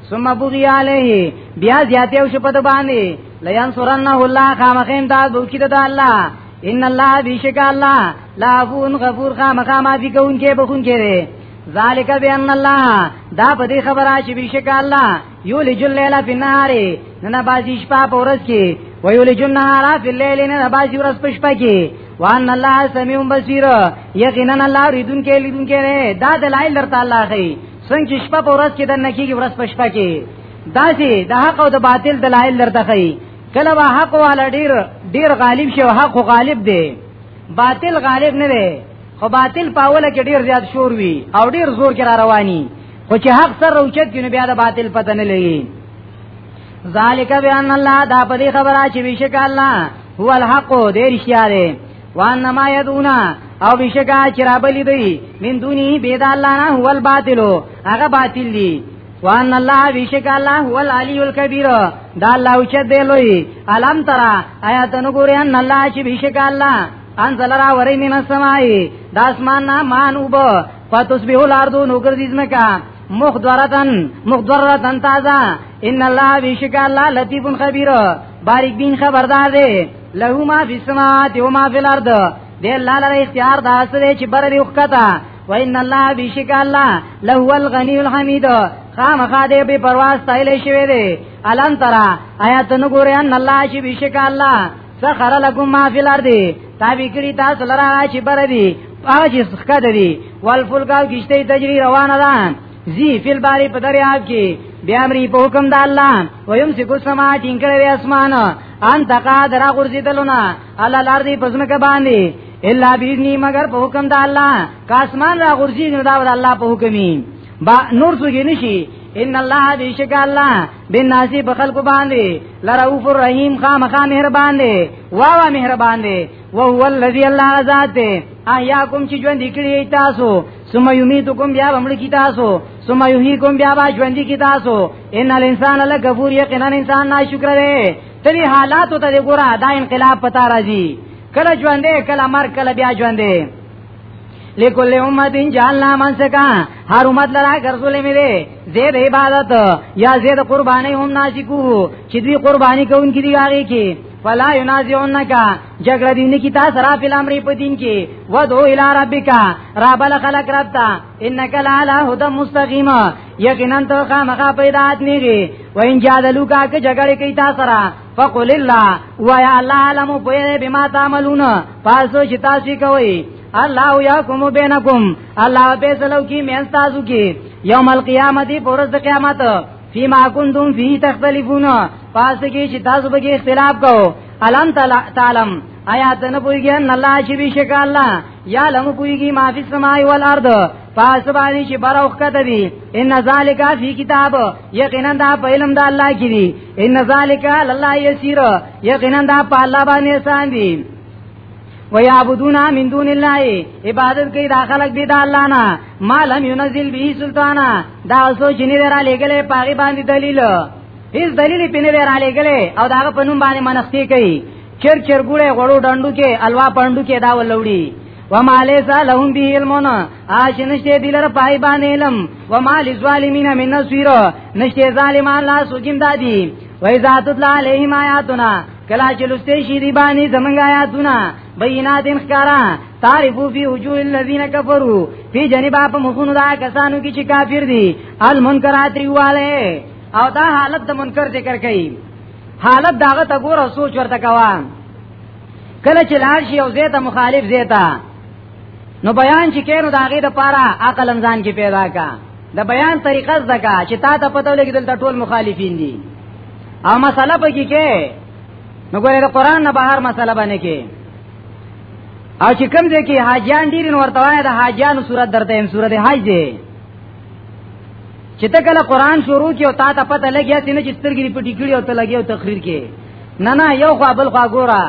ثم بغي عليه بیا زیاته او شپه د باندې لئن سرنه الله خامخین دا دوکې د الله ان الله بیشک الله لعفون غفور خامخا ما دي کون کې بخون کې دی ذالک بان الله دا په دې خبره چې بیشک الله یولج الليل فی النهار نه بازی شپه په ورځ کې ویولج النهار فی الليل نه بازی ورځ په شپه کې وان الله سميع بصير یقینا الله ریدون کې لیدون کې دا دلایل درته الله خي څنګه چې شپه په ورځ کې دنه کیږي ورځ په شپه کې داسې د حق او د باطل دلایل درته ښيي کله به حق والا ډیر ډیر غالب شي او حق غالب دی باطل غالب نه دی خو باطل پاوله کې ډیر زیات شور وي او ډیر زور کې را رواني خو چې حق سره اوچت کینو بیا د باطل پته نه لګي ذالک بیان الله دا په دې خبره چې بشک الله هو الحق دې رښتیا دی وان ما یدونا او بشکا چرابلی دی من دونی بيد الله نه هو الباطل هغه باطل دی وان الله بیشک الله هو العلی الکبیر دا الله او چد لوی علم ترا آیات نو ګورې ان الله چې بیشک الله انزل را وری من السماء د اسمان نه مان وب فتصبح الارض نو ګرځي ځمکه مخدورتن مخدورتن تازه ان الله بیشک الله لطیف خبیر باریک بین خبردار دی له ما فی السماوات و ما فی الارض دی الله لره اختیار دا سره چې بر دی وخته وان الله بشک الله له الغنی الحمید خامخا دې به پرواز تایل شوی دی الان ترا آیات نو ګورې ان الله چې بشک الله سخر لكم ما فی الارض تابع کړی تاسو لره چې بر دی هغه چې څخه دی والفلکاو کیشته تجری روانه ده زی فی البار په دریاب کې بیا امر په حکم د الله ويم سکو سما ټینګړې اسمان ان تقا درا غرزیدلو نا الله لار دی پزمکه باندې الا بیدنی مگر په حکم د الله کاسمان را غرزی نو دا د الله په حکمي با نور څوګی نشي ان الله بیشک الله بناسی په خلق باندې لرؤف الرحیم خامخا مهربان دی وا وا مهربان دی وهو الذی الله ذات احیاکم چې ژوند کړی تاسو ثم یمیتکم بیا بمړ کی تاسو ثم یحییکم بیا با ژوند کی تاسو ان الانسان لکفور یقینا انسان ناشکر دی تلی حالات ته ګوره دا انقلاب پتا راځي کله ژوندې کله مر کله بیا ژوندې لکل امت جعلنا منسکا هر امت لرا ګرځولې مې دي زید عبادت یا زید قربانی هم ناشکو چې دوی قربانی کوونکې دي هغه کې فلا ينازعنك جګړه دین کی تاسو را په امر په دین کې ودو الی ربک ربل خلق رب تا انک لالا هدا مستقیم یقینا تو خامخا پیدا اتنیږي و ان جادلو کا که جګړه کی تاسو را فقل الله و یا الله علم په بما تعملون پاسو چې تاسو کوي الله یحکم بینکم الله فیصلو کی مې تاسو کی یوم القیامت پر ورځ قیامت فيما كنتم فيه تختلفون پس کې چې تاسو به اختلاف کوو الم تعلم آیا ته نه پوهیږي ان الله چې بشک الله یا لم پوهیږي ما فی السماء والارض پس باندې چې بار او کته دي ان ذالک فی کتاب یقینا دا په علم د الله کې دي ان ذالک لله یسیر یقینا دا په الله باندې سان دي ويعبدون من دون الله عبادت کوي دا خلق بيد الله نه ما لم ينزل به سلطانا دا سوچ نه را لګلې پاغي باندې دلیل هیڅ دلیل په نه را لګلې او دا په نوم باندې منښتي کوي چر چر ګوړې غړو ډندو کې الوا پندو کې دا ولوړي وما ليس لهم به علم اش نشته دلر پای باندې علم وما للظالمين من نصير نشته ظالمان لا سوجم دادي وای ذات الله عليهم آیاتنا کلا چې لسته شي دی باندې زمنګ آیاتونه بینات انخکارا تعرفو فی وجوه الذین کفروا فی جنب اپ مخونو دا کسانو کې چې کافر دي المنکرات ریواله او دا حالت د منکر ذکر کړي حالت داغه ته ګوره سوچ ورته کوا کله چې لار شي او زیته مخالف زیته نو بیان چې کینو داغه د پاره عقل انسان کې پیدا کا د بیان طریقه زکا چې تا ته پته ولګیدل ټول مخالفین دي او مسله پکې کې نو ګوره د قران نه بهر مسله باندې کې او چې کوم ځای کې حاجیان ډیر نو ورته وایي د حاجیانو صورت درته هم صورت حج دی چې ته کله قران شروع کې او تا ته پته لګیا چې نه چې سترګې پټې کړې او ته لګیا او تقریر کې نه نه یو خو بل خو ګوره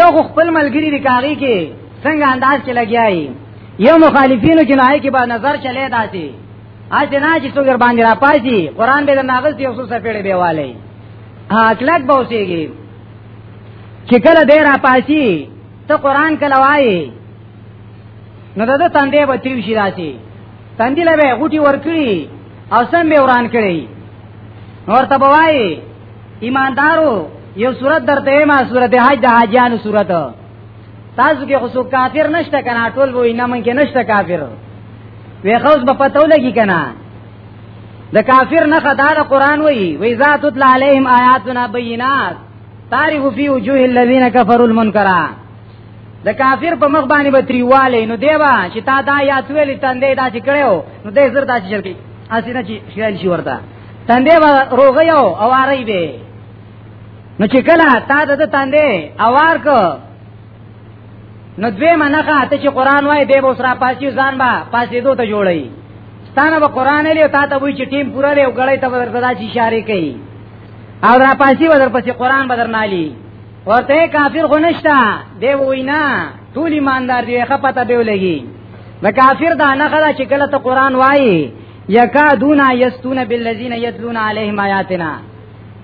یو خپل ملګری دی کاری کې څنګه انداز کې لګیای یو مخالفینو کې نه کې با نظر چلے داسي اته نه چې څوګر باندې را پاسي قران به ناغز یو څو سپېړې به والي اکلک به اوسېږي چې کله دې را پاسي ته قران کله وایي نو دغه تندې به تریو شي راشي تندې له به غوټي ورکړي او سم به وران کړي ورته بوای ایماندارو یو صورت درته ما صورت حج د حاجانو صورت تاسو کې خو کافر نشته کنه ټول وای نه مونږ کې نشته کافر وی خوز په پتو لګی کنه د کافر نه خدا د قران وی وی ذات تل علیهم آیاتنا بینات تعرف فی وجوه الذین کفروا المنکرات د کافر په مخ باندې به تریواله نو دیوا چې تا دا یا تویل تندې دا چې کړو نو دې زر دا چې چل کی اسینه چې شیل شي ورته تندې روغ یو او اری به نو چې کله تا د تاندې اوار کو نو دوی منخه ته چې قران وای دی به سره پاسي ځان با پاسي دوه ته جوړي ستانه به قران لري تا ته وای چې ټیم پورا لري او غړې ته ورته دا چې اشاره کوي او را پاسي ودر پسې قران بدر نالي ورته کافر غنښتا دی وینا ټول ایماندار دی ښه پته به ولګي د کافر دا نه غلا چې کله ته قران وایي یکادون یستون بالذین یتلون علیهم آیاتنا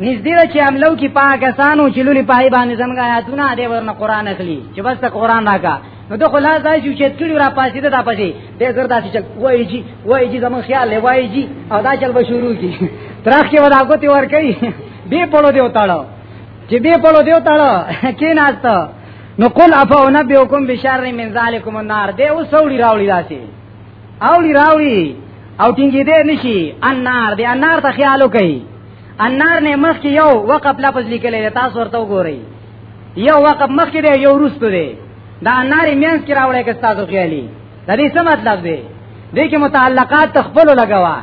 نږدې ده چې عملو کې پاکستانو چې لولي پای باندې زمګا آیاتونه دې ورنه قران اخلي چې بس ته قران راکا نو ته خلاص ځای چې چت کړي را پاسې ده دا پسې دې زر داسې چل وای جی وای جی زمو خیال له وای جی او دا چل به شروع کی ترخ کې ودا کوتي ور کوي به پړو دی وتاړو چې به پړو دی وتاړو کې ناست نو قل افا نبيكم بشر من ذلكم النار دې وسوړي راوړي داسې اولی راوی او ټینګې دې نشي انار دې انار ته خیال وکړي انار نه مخ کې یو وقف لفظ لیکل دی تاسو ورته وګورئ یو وقف مخ کې دی یو روستو دی دا انار مینس کې راوړی که تاسو خیالي د دې څه مطلب دی دې کې متعلقات تخپل لګوا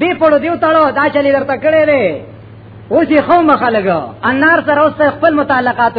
دې پړو دیو تړو دا چلی درته کړی دی اوس یې خو مخه لګو انار سره اوس خپل متعلقات